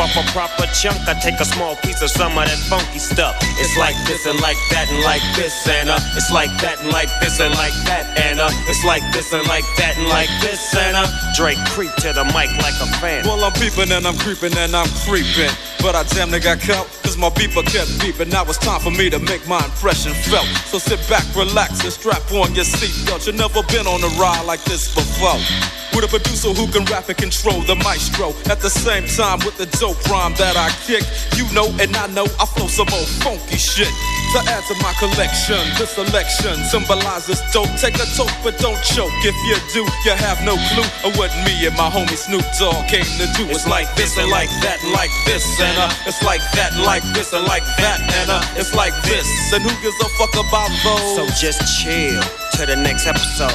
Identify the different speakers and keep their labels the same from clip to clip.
Speaker 1: off a proper chunk, I take a small piece of some of that funky stuff. It's like this and like that and like this and uh, it's like that and like this and like that and uh, it's like this and like that and like this and uh, Drake creep to the mic like a fan.
Speaker 2: Well, I'm peeping and I'm creeping and I'm creeping. But I damn near got caught, cause my beeper kept beeping. Now it's time for me to make my impression felt. So sit back, relax, and strap on your seatbelt. You've never been on a ride like this before. With a producer who can rap and control the maestro. At the same time, with the dope rhyme that I kick. You know, and I know I flow some old funky shit. To add to my collection, this selection symbolizes dope. Take a toke, but don't choke. If you do, you have no clue of what me and my homie Snoop Dogg came to do.
Speaker 1: It's like this and like that and like this and uh, it's like that like this and like that and uh, it's like this.
Speaker 2: And who gives a fuck about those?
Speaker 1: So just chill to the next episode.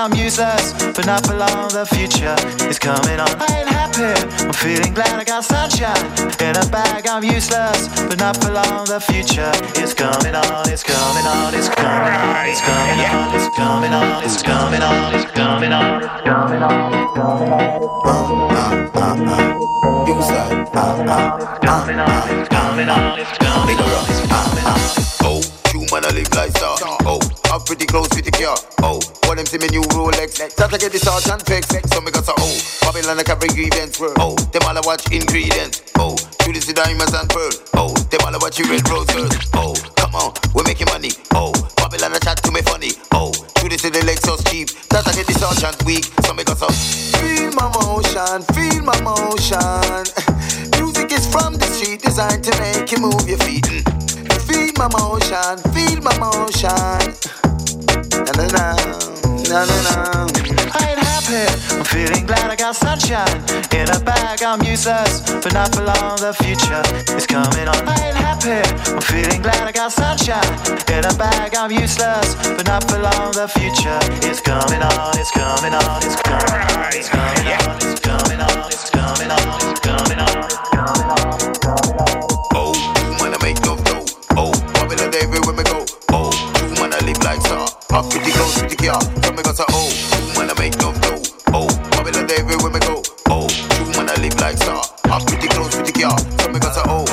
Speaker 3: I'm useless, but not for long. The future is coming on. I ain't happy. I'm feeling glad I got sunshine in a bag. I'm useless, but not for long. The future is coming on. It's coming on. It's coming on. It's coming on. It's coming on. It's coming on. It's coming on. It's coming on. It's coming on.
Speaker 4: Uh, uh, uh. You side, uh, uh.
Speaker 3: It's coming on. It's coming on. It's coming on. It's coming on.
Speaker 4: Oh, you man I live like star. Oh, I'm pretty close with the car. Oh, what them see me new Rolex. Start to get the salt and fix. So me got so oh, Babylon I carry grievance. Oh, them all I watch ingredients. Oh, you see diamonds and pearl. Oh, them all I watch you red roses. Oh, come on, we're making money. Oh, Babylon I chat to me funny. Oh, you see the Lexus cheap. Start to get the salt and weak. So me got so feel my motion, feel my motion. Music is from the street, designed to make you move your feet. My motion, feel my motion. Na na na, na na na.
Speaker 3: I ain't happy. I'm feeling glad I got sunshine in a bag. I'm useless, but not for long. The future is coming on. I ain't happy. I'm feeling glad I got sunshine in a bag. I'm useless, but not for long. The future is coming on. It's coming on. It's coming on. It's coming on. It's coming on. It's coming on. It's coming on.
Speaker 4: like star. Up with the goals, with the gear. Tell me what's a oh.
Speaker 3: When I
Speaker 4: make love, no. Oh, Babylon David, where me go? Oh, true when I live like star. Up with the goals, with the gear. Tell me what's a oh.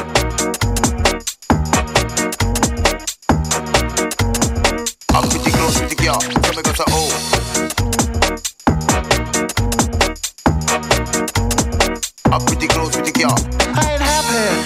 Speaker 4: Up with the goals, with the gear.
Speaker 3: A oh. Up.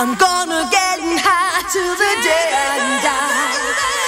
Speaker 5: I'm gonna get high till the day I die.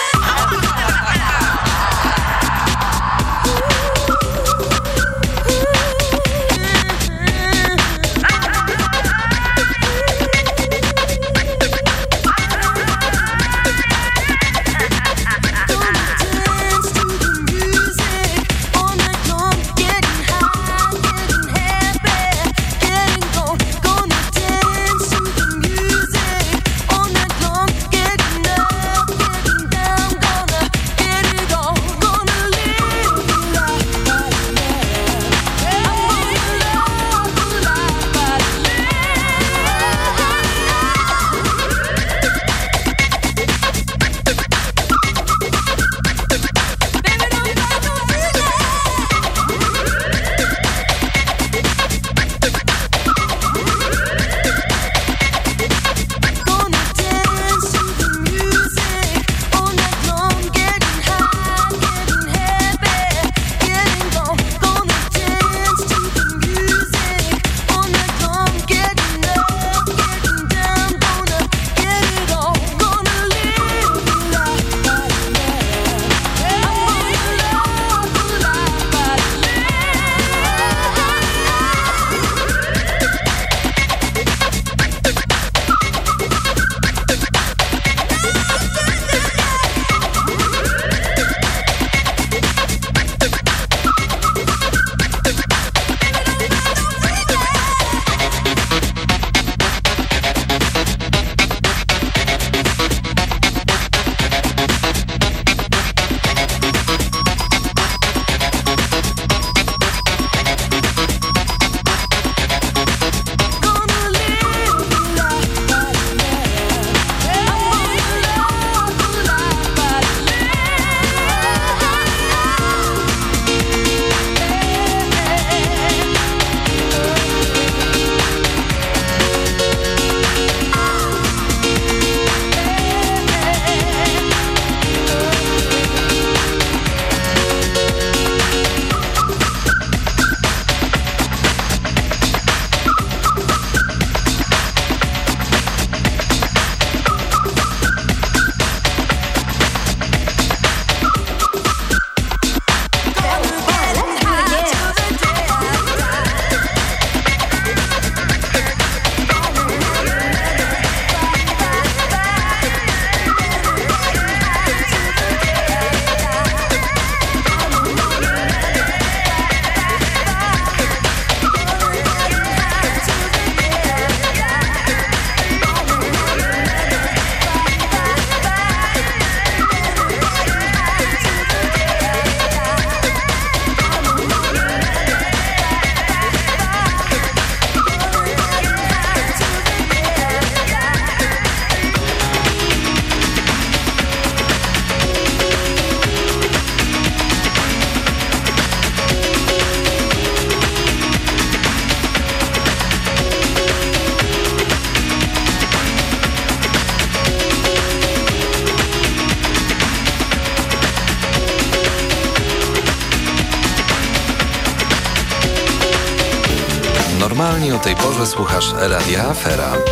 Speaker 6: Słuchasz Radia Afera.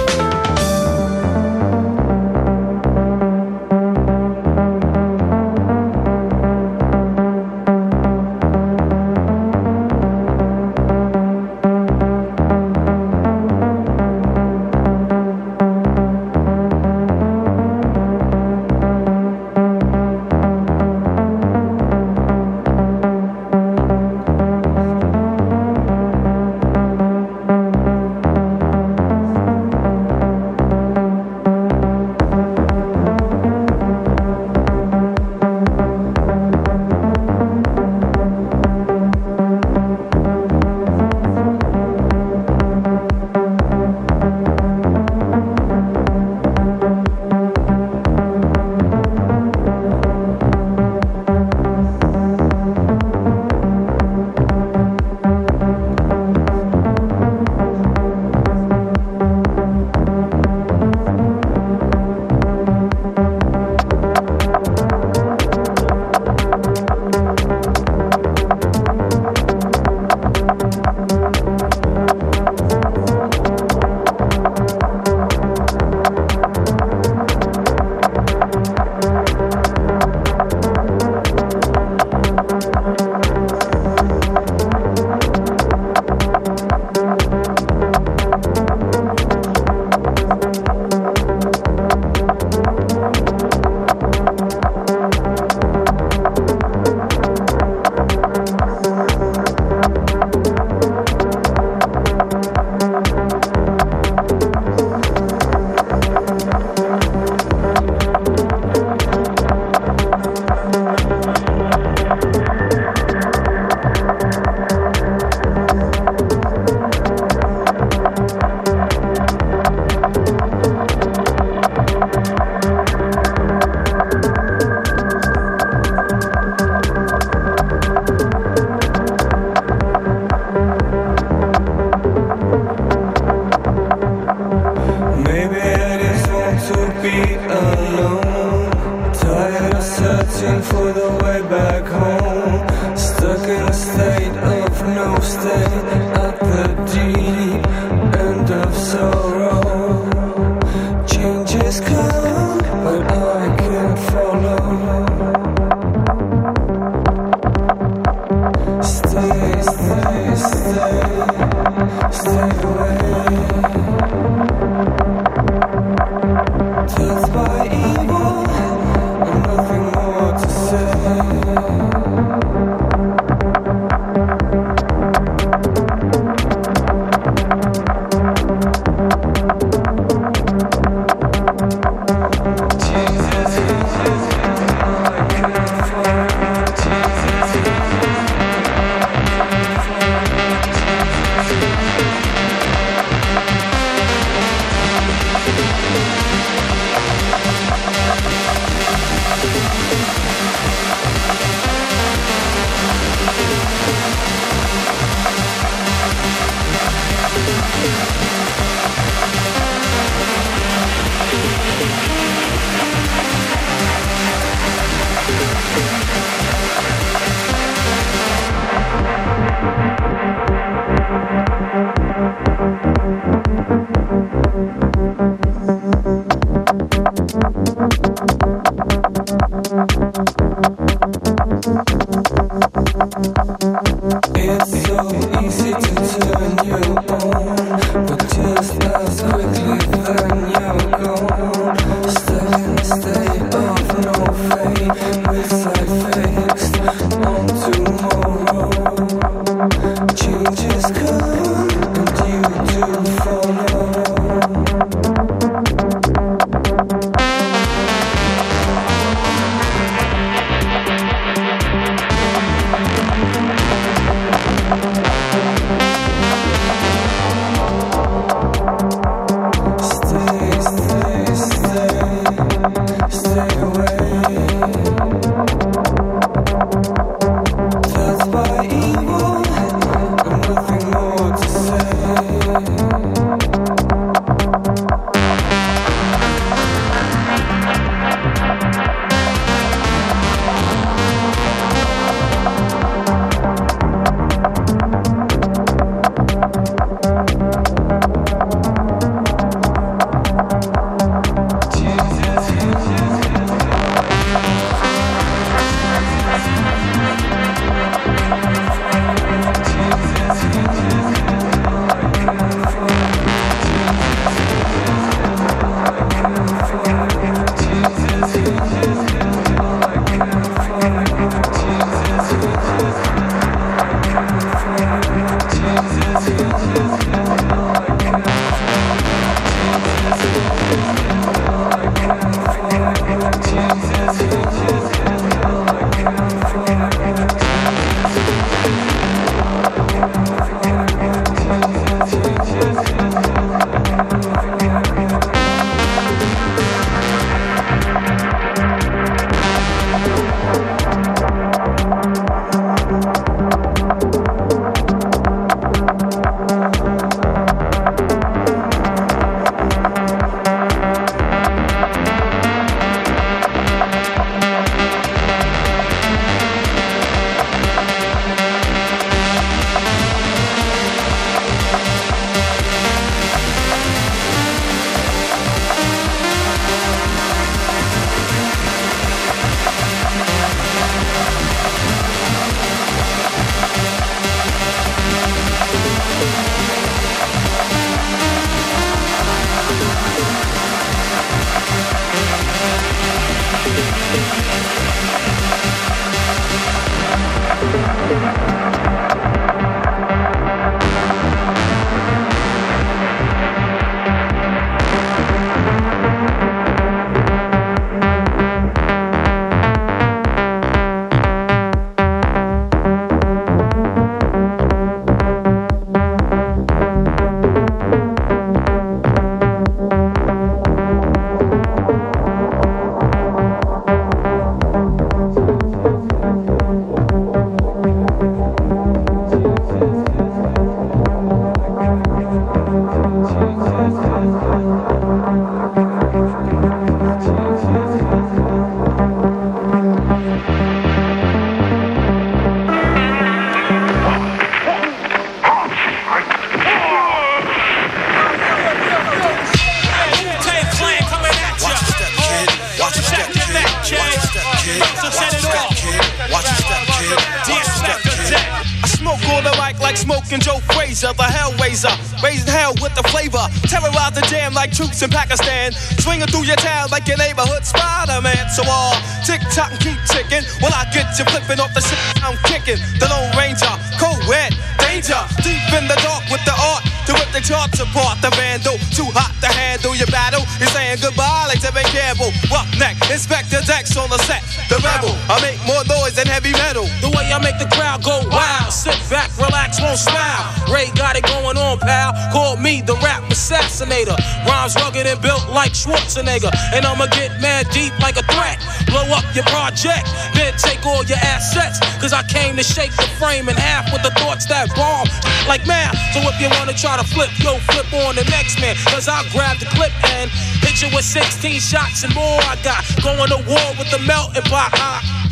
Speaker 7: Mic like smoking Joe Frazier, the Hellraiser. Raising hell with the flavor. Terrorize the jam like troops in Pakistan. Swinging through your town like your neighborhood Spider-Man. So all uh, tick tock and keep ticking. When I get you flipping off the shit I'm kicking. The Lone Ranger, co-ed, danger. Deep in the dark with the art to rip the charts apart. The vandal, too hot to handle your battle. You're saying goodbye like Tevin Campbell. Roughneck, Inspector Dex on the set. The rebel, I make more noise than heavy metal.
Speaker 8: The way I make the crowd go wild. Sit back, relax, won't smile. Ray got it going on, pal. Call me the rap assassinator. Rhymes rugged and built like Schwarzenegger. And I'ma get mad deep like a threat. Blow up your project, then take all your assets. Cause I came to shake the frame in half with the thoughts that bomb like math. So if you wanna try to flip, yo, flip on the next man. Cause I'll grab the clip and hit you with 16 shots and more. I got going to war with the melting pot.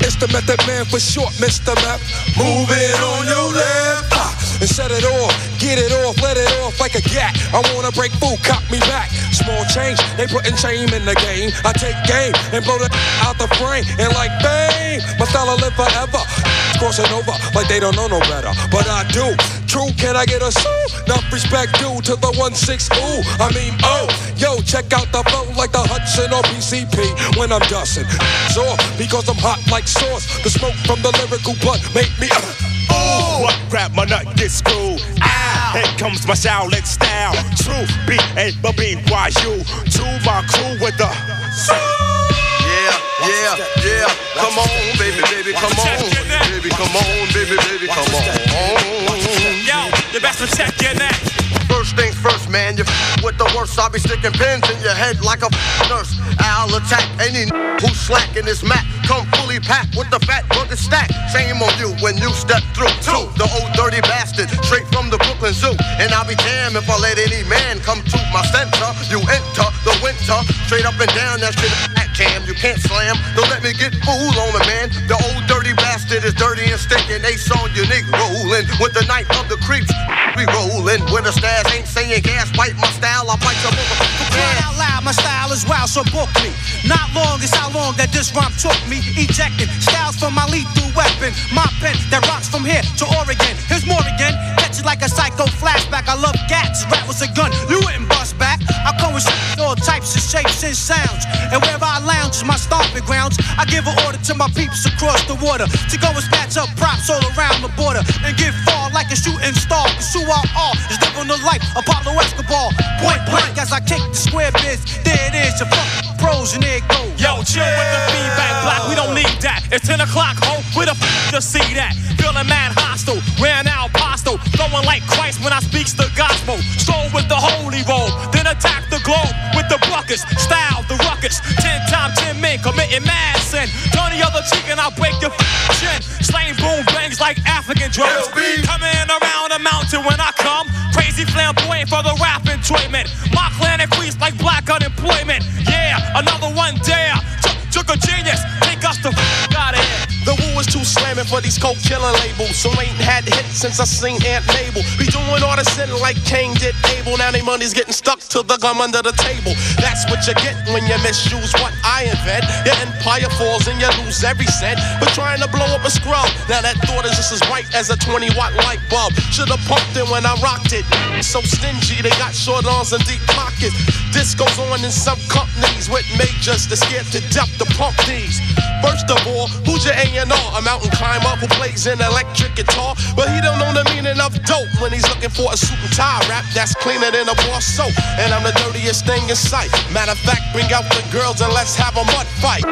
Speaker 9: It's the method man for short, Mr. Map. Move it on your left. And set it off, get it off, let it off like a gat. I wanna break food, cop me back. Small change, they putting shame in the game. I take game and blow the out the frame. And like bang, my style will live forever. Crossing over like they don't know no better. But I do. True, can I get a sue? Enough respect due to the 1-6 ooh. I mean, oh, yo, check out the flow like the Hudson or PCP when I'm dusting. So, because I'm hot like sauce, the smoke from the lyrical blood make me. Uh,
Speaker 10: oh, what crap, my nut gets screwed. Ah, here comes my Shaolin style. True, B A B B Y U. To my crew with the.
Speaker 11: Yeah, yeah, yeah. Come on, baby, baby, come on. Baby, come on, baby, baby, come on.
Speaker 7: Yo, you best to check your neck.
Speaker 11: First things first, man, you f- with the worst. I'll be sticking pins in your head like a f- nurse. I'll attack any n- who's slacking this mat. Come fully packed with the fat burger stack. Shame on you when you step through. Two, the old dirty bastard, straight from the Brooklyn Zoo. And I'll be damned if I let any man come to my center. You enter the winter, straight up and down that shit. You can't slam. Don't let me get fooled on me, man. The old dirty bastard is dirty and stinking. Ace on your nigga rolling with the knife of the creeps. We rolling with the stash, ain't saying gas. Bite my style, I bite your motherfucker.
Speaker 12: Crying out loud, my style is wild, so book me. Not long is how long that this rhyme took me. Ejecting styles from my lethal weapon. My pen that rocks from here to Oregon. Here's more again. Catch it like a psycho flashback. I love gats. Rap was a gun. You wouldn't bust back. I come with all types of shapes and sounds. And wherever I lounge is my stomping grounds. I give an order to my peeps across the water to go and snatch up props all around the border and get far like a shooting star. Cause I are is living the life Pablo Escobar. Point blank as I kick the square biz. There it is, your fucking pros and there it goes.
Speaker 7: Yo, chill with the feedback block, we don't need that. It's 10 o'clock, ho, we the f to see that. Feeling mad hostile, ran out postal. Flowing like Christ when I speaks the gospel. Stroll with the holy roll, then attack the globe with the buckets. Style, the ruckus. 10 times 10 men committing mad sin. Turn the other cheek and I'll break your chin. Slaying boom bangs like African drums. Coming around the mountain when I come. Crazy flamboyant for the rap enjoyment. My clan increased like black unemployment. Yeah, another one dare. Took a genius, The
Speaker 10: woo is too slamming for these coke killing labels. So ain't had hits since I seen Aunt Mabel. Be doing all the sin like Cain did Abel. Now they money's getting stuck to the gum under the table. That's what you get when you misuse what I invent. Your empire falls and you lose every cent. But trying to blow up a scrub. Now that thought is just as bright as a 20 watt light bulb. Should've pumped it when I rocked it. So stingy, they got short arms and deep pockets. This goes on in some companies with majors that scared to death to pump these. First of all, who's your A&R? A mountain climber who plays an electric guitar, but he don't know the meaning of dope when he's looking for a suit and tie rap that's cleaner than a bar soap. And I'm the dirtiest thing in sight. Matter of fact, bring out the girls and let's have a mud fight.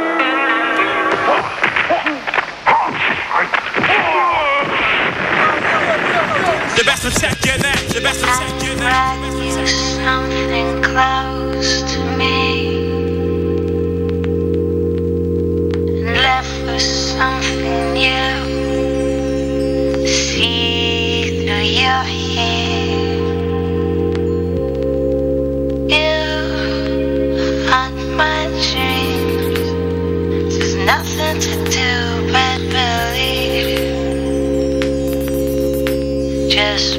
Speaker 7: The best your neck. The best your neck.
Speaker 13: you something close to me. Left with something new. Just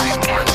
Speaker 13: Yeah.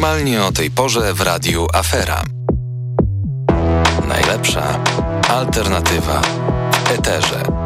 Speaker 14: Normalnie o tej porze w radiu Afera. Najlepsza alternatywa w eterze.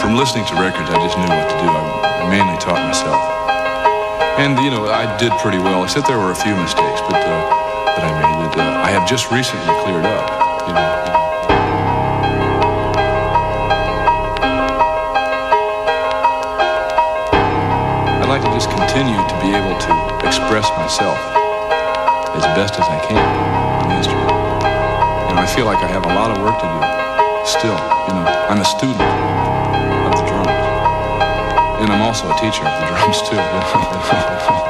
Speaker 2: From listening to records, I just knew what to do. I, I mainly taught myself. And, you know, I did pretty well, except there were a few mistakes but, uh, that I made that uh, I have just recently cleared up. Express myself as best as I can the instrument. You know, I feel like I have a lot of work to do still. You know, I'm a student of the drums. And I'm also a teacher of the drums too.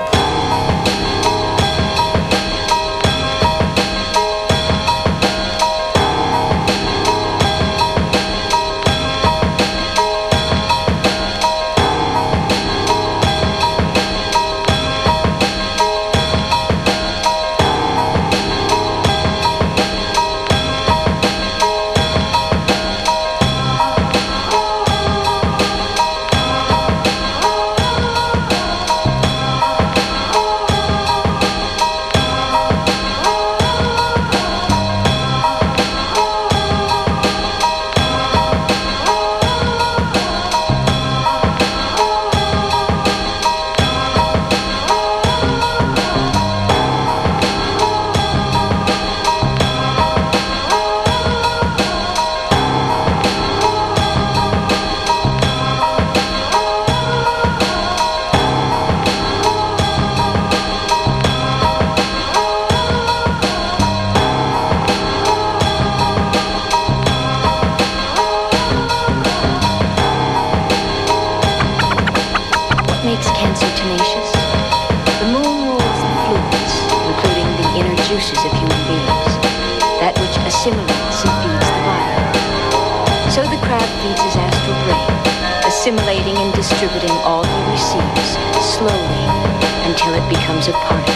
Speaker 15: until it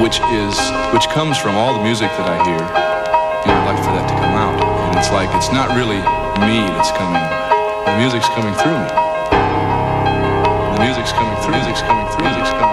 Speaker 15: which is which comes from all the music that I hear, and I'd like for that to come out. And it's like it's not really me that's coming. The music's coming through me. The music's coming through. Music's coming through. Music's coming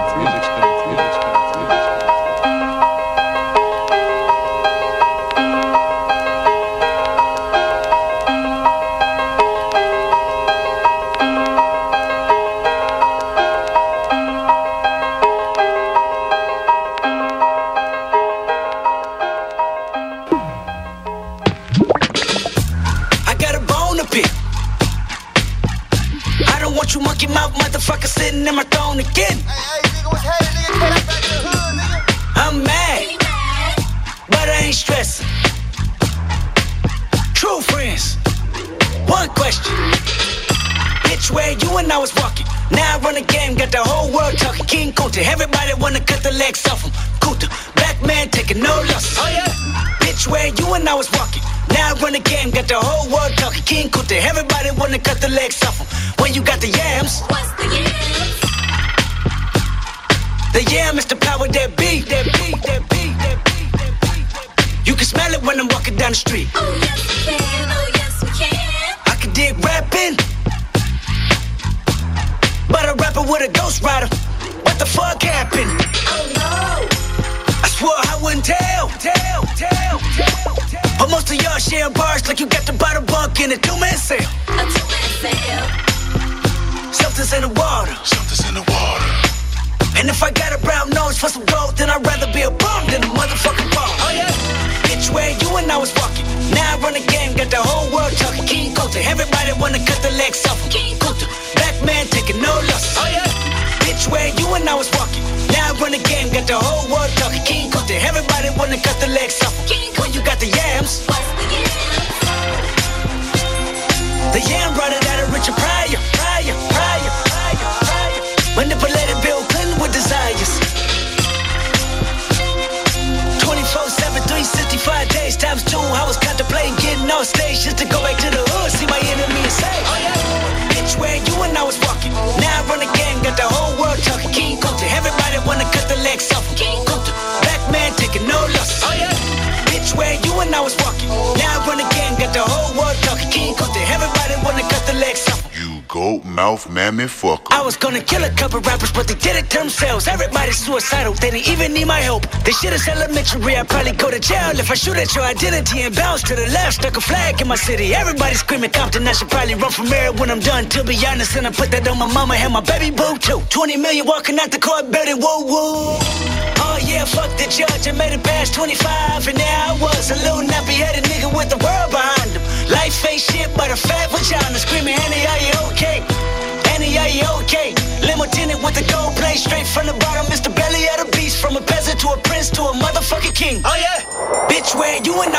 Speaker 16: with a ghost rider. What the fuck happened? Oh no! I swore I wouldn't tell, tell, tell, tell, tell. But most of y'all share bars like you got the bottle bunk in a two-man sale. A two-man sale. Something's in the water. Something's in the water. And if I got a brown nose for some gold, then I'd rather be a bum than a motherfucking bum. Oh yeah. Bitch, where you and I was walking. Now I run the game, got the whole world talking. King Kunta, everybody wanna cut the legs off. King Kunta, black man taking no losses. Oh yeah. Bitch, where you and I was walking. Now I run the game, got the whole world talking. King Kunta, everybody wanna cut the legs off him. When you got the yams. The yam brought it out of Richard Pryor, Pryor, Pryor, Pryor, Pryor. Manipulated Bill Clinton with desires. 365 days times two. I was contemplating getting on stage just to go back to the hood, see my enemy and say, Oh yeah. Bitch, where you and I was walking. Now I run the game, got the whole world talking. King Kunta, everybody wanna cut the legs off. King Kunta, black man taking no losses. Oh yeah. Bitch, where you and I was walking.
Speaker 17: Goat mouth mammy fucker.
Speaker 16: I was gonna kill a couple rappers, but they did it themselves. Everybody's suicidal, they didn't even need my help. This shit is elementary, I'd probably go to jail if I shoot at your identity and bounce to the left. Stuck a flag in my city. Everybody screaming Compton, I should probably run from mayor when I'm done. To be honest, and I put that on my mama and my baby boo too. 20 million walking out the court building, whoa whoa. Oh yeah, fuck the judge, I made it past 25, and now I was a little nappy headed nigga with the world behind him. Life ain't shit but a fat vagina, screaming, Annie, are you okay? Annie, are you okay? Limo tinted with the gold plate straight from the bottom. Mr. Belly of the beast, from a peasant to a prince to a motherfucking king. Oh yeah, bitch, where you and I